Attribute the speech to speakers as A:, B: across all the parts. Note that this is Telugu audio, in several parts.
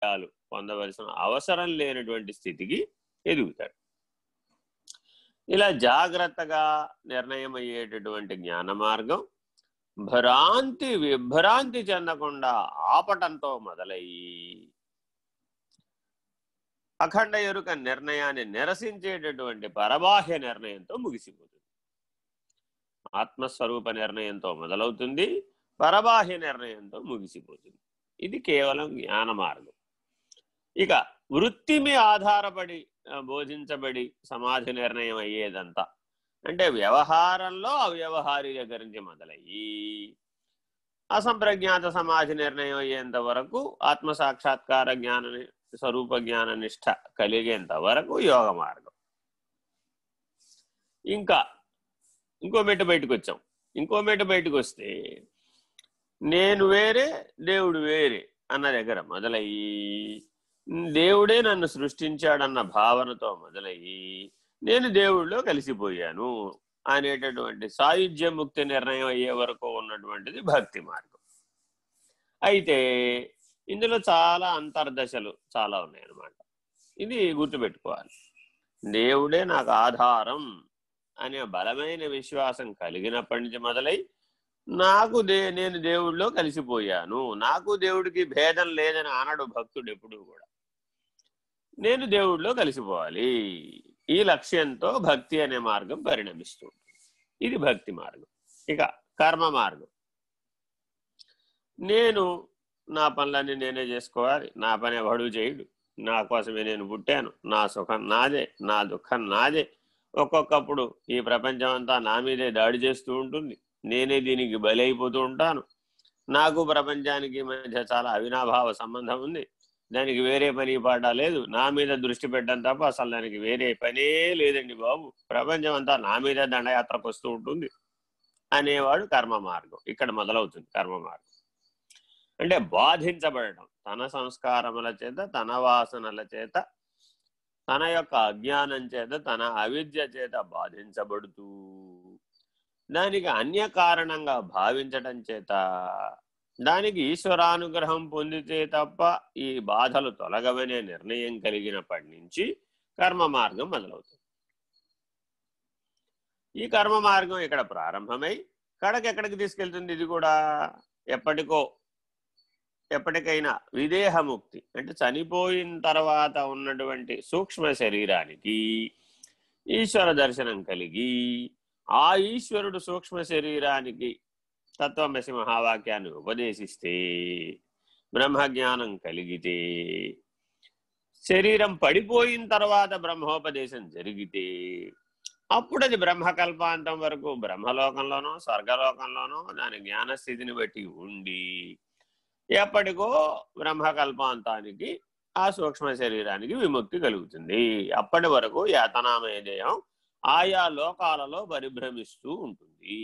A: విషయాలు పొందవలసిన అవసరం లేనటువంటి స్థితికి ఎదుగుతాడు. ఇలా జాగ్రత్తగా నిర్ణయం అయ్యేటటువంటి జ్ఞాన మార్గం భ్రాంతి విభ్రాంతి చెందకుండా ఆపటంతో మొదలయ్యి అఖండ ఎరుక నిర్ణయాన్ని నిరసించేటటువంటి పరబాహ్య నిర్ణయంతో ముగిసిపోతుంది. ఆత్మస్వరూప నిర్ణయంతో మొదలవుతుంది పరబాహ్య నిర్ణయంతో ముగిసిపోతుంది. ఇది కేవలం జ్ఞాన మార్గం ఇక వృత్తి మీ ఆధారపడి బోధించబడి సమాధి నిర్ణయం అయ్యేదంతా. అంటే వ్యవహారంలో అవ్యవహారి దగ్గర నుంచి మొదలయ్యి అసంప్రజ్ఞాత సమాధి నిర్ణయం అయ్యేంత వరకు ఆత్మ సాక్షాత్కార జ్ఞాన స్వరూప జ్ఞాన నిష్ట కలిగేంత వరకు యోగ మార్గం. ఇంకా ఇంకో మెట్టు బయటకు వచ్చాం. ఇంకో మెట్టు బయటకు వస్తే నేను వేరే దేవుడు వేరే అన్న దగ్గర మొదలయ్యి దేవుడే నన్ను సృష్టించాడన్న భావనతో మొదలయ్యి నేను దేవుడిలో కలిసిపోయాను అనేటటువంటి సాయుధ్య ముక్తి నిర్ణయం అయ్యే వరకు ఉన్నటువంటిది భక్తి మార్గం. అయితే ఇందులో చాలా అంతర్దశలు చాలా ఉన్నాయన్నమాట. ఇది గుర్తుపెట్టుకోవాలి. దేవుడే నాకు ఆధారం అనే బలమైన విశ్వాసం కలిగినప్పటి నుంచి మొదలై నాకు దే నేను దేవుడిలో కలిసిపోయాను. నాకు దేవుడికి భేదం లేదని అనడు భక్తుడు ఎప్పుడు కూడా నేను దేవుడిలో కలిసిపోవాలి. ఈ లక్ష్యంతో భక్తి అనే మార్గం పరిణమిస్తుంది. ఇది భక్తి మార్గం. ఇక కర్మ మార్గం. నేను నా పనులన్నీ నేనే చేసుకోవాలి. నా పని ఎవడు చేయుడు. నా కోసమే నేను పుట్టాను. నా సుఖం నాదే. నా దుఃఖం నాదే. ఒక్కొక్కప్పుడు ఈ ప్రపంచం అంతా నా మీదే దాడి చేస్తూ ఉంటుంది. నేనే దీనికి బలైపోతూ ఉంటాను. నాకు ప్రపంచానికి మధ్య చాలా అవినాభావ సంబంధం ఉంది. దానికి వేరే పని పాట లేదు. నా మీద దృష్టి పెట్టడం తప్ప అసలు దానికి వేరే పనే లేదండి బాబు. ప్రపంచం అంతా నా మీద దండయాత్రకు వస్తూ ఉంటుంది అనేవాడు కర్మ మార్గం. ఇక్కడ మొదలవుతుంది కర్మ మార్గం. అంటే బాధించబడటం తన సంస్కారముల చేత తన వాసనల చేత తన యొక్క అజ్ఞానం చేత తన అవిద్య చేత బాధించబడుతూ దానికి అన్య కారణంగా భావించటం చేత దానికి ఈశ్వరానుగ్రహం పొందితే తప్ప ఈ బాధలు తొలగవనే నిర్ణయం కలిగినప్పటి నుంచి కర్మ మార్గం మొదలవుతుంది. ఈ కర్మ మార్గం ఇక్కడ ప్రారంభమై కడకెక్కడికి తీసుకెళ్తుంది ఇది కూడా? ఎప్పటికో ఎప్పటికైనా విదేహముక్తి అంటే చనిపోయిన తర్వాత ఉన్నటువంటి సూక్ష్మ శరీరానికి ఈశ్వర దర్శనం కలిగి ఆ ఈశ్వరుడు సూక్ష్మ శరీరానికి తత్వమసి మహావాక్యాన్ని ఉపదేశిస్తే బ్రహ్మజ్ఞానం కలిగితే శరీరం పడిపోయిన తర్వాత బ్రహ్మోపదేశం జరిగితే అప్పుడు అది బ్రహ్మకల్పాంతం వరకు బ్రహ్మలోకంలోనో స్వర్గలోకంలోనో దాని జ్ఞానస్థితిని బట్టి ఉండి ఎప్పటికో బ్రహ్మకల్పాంతానికి ఆ సూక్ష్మ శరీరానికి విముక్తి కలుగుతుంది. అప్పటి వరకు యాతనామయ దేహం ఆయా లోకాలలో పరిభ్రమిస్తూ ఉంటుంది.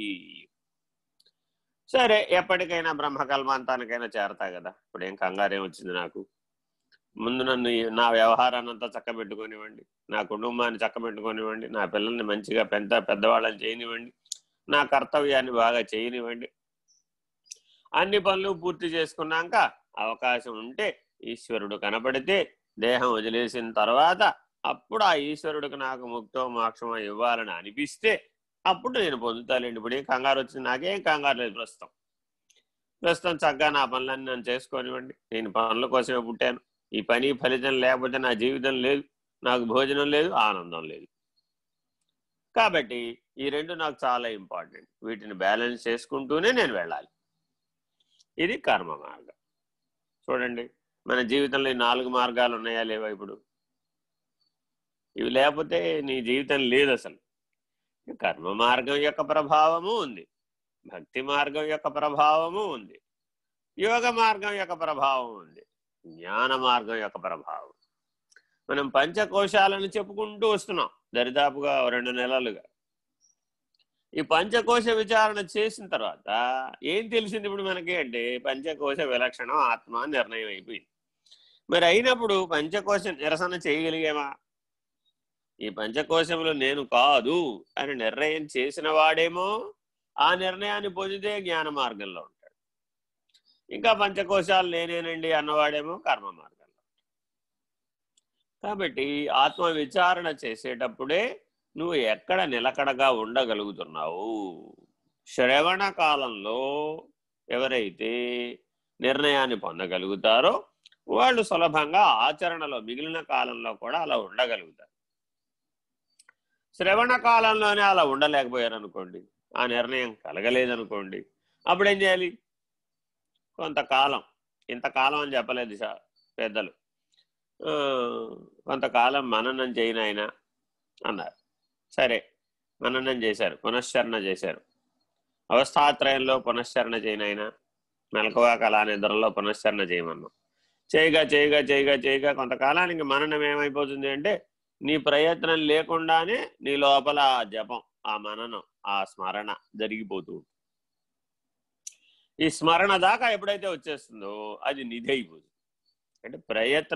A: సరే ఎప్పటికైనా బ్రహ్మకల్మాంతానికైనా చేరతా కదా. ఇప్పుడు ఏం కంగారేం వచ్చింది నాకు. ముందు నన్ను నా వ్యవహారాన్ని అంతా చక్కబెట్టుకొనివ్వండి. నా కుటుంబాన్ని చక్కబెట్టుకొనివ్వండి. నా పిల్లల్ని మంచిగా పెద్ద పెద్దవాళ్ళని చేయనివ్వండి. నా కర్తవ్యాన్ని బాగా చేయనివ్వండి. అన్ని పనులు పూర్తి చేసుకున్నాక అవకాశం ఉంటే ఈశ్వరుడు కనపడితే దేహం వదిలేసిన తర్వాత అప్పుడు ఆ ఈశ్వరుడికి నాకు ముక్తో మోక్షమో ఇవ్వాలని అనిపిస్తే అప్పుడు నేను పొందుతాలేండి. ఇప్పుడు ఏం కంగారు వచ్చింది? నాకేం కంగారు లేదు ప్రస్తుతం. ప్రస్తుతం చక్కగా నా పనులన్నీ నన్ను చేసుకోనివ్వండి. నేను పనుల కోసమే పుట్టాను. ఈ పని ఫలితం లేకపోతే నా జీవితం లేదు. నాకు భోజనం లేదు ఆనందం లేదు. కాబట్టి ఈ రెండు నాకు చాలా ఇంపార్టెంట్. వీటిని బ్యాలెన్స్ చేసుకుంటూనే నేను వెళ్ళాలి. ఇది కర్మ మార్గం. చూడండి మన జీవితంలో ఈ నాలుగు మార్గాలు ఉన్నాయా లేవా ఇప్పుడు? ఇవి లేకపోతే నీ జీవితం లేదు అసలు. కర్మ మార్గం యొక్క ప్రభావము ఉంది. భక్తి మార్గం యొక్క ప్రభావము ఉంది. యోగ మార్గం యొక్క ప్రభావం ఉంది. జ్ఞాన మార్గం యొక్క ప్రభావం. మనం పంచకోశాలను చెప్పుకుంటూ వస్తున్నాం దరిదాపుగా రెండు నెలలుగా. ఈ పంచకోశ విచారణ చేసిన తర్వాత ఏం తెలిసింది ఇప్పుడు మనకి అంటే పంచకోశ విలక్షణం ఆత్మ నిర్ణయం అయిపోయింది. మరి అయినప్పుడు పంచకోశ నిరసన చేయగలిగామా? ఈ పంచకోశములు నేను కాదు అని నిర్ణయం చేసిన వాడేమో ఆ నిర్ణయాన్ని పొందితే జ్ఞాన మార్గంలో ఉంటాడు. ఇంకా పంచకోశాలు నేనేనండి అన్నవాడేమో కర్మ మార్గంలో కాబట్టి ఆత్మ విచారణ చేసేటప్పుడే నువ్వు ఎక్కడ నిలకడగా ఉండగలుగుతున్నావు? శ్రవణ కాలంలో ఎవరైతే నిర్ణయాన్ని పొందగలుగుతారో వాళ్ళు సులభంగా ఆచరణలో మిగిలిన కాలంలో కూడా అలా ఉండగలుగుతారు. శ్రవణ కాలంలోనే అలా ఉండలేకపోయారు అనుకోండి ఆ నిర్ణయం కలగలేదనుకోండి అప్పుడు ఏం చేయాలి? కొంతకాలం ఇంతకాలం అని చెప్పలేదు పెద్దలు. కొంతకాలం మననం చేయనాయన అన్నారు. సరే మననం చేశారు పునశ్చరణ చేశారు. అవస్థాత్రయంలో పునశ్చరణ చేయనైనా మెలకువా కళా నిద్రలో పునశ్చరణ చేయమన్నాం. చేయగా చేయగా చేయగా చేయగా కొంతకాలానికి మననం ఏమైపోతుంది అంటే నీ ప్రయత్నం లేకుండానే నీ లోపల ఆ జపం ఆ మననం ఆ స్మరణ జరిగిపోతూ ఈ స్మరణ దాకా ఎప్పుడైతే వచ్చేస్తుందో అది నిధి అయిపోతుంది. అంటే ప్రయత్నం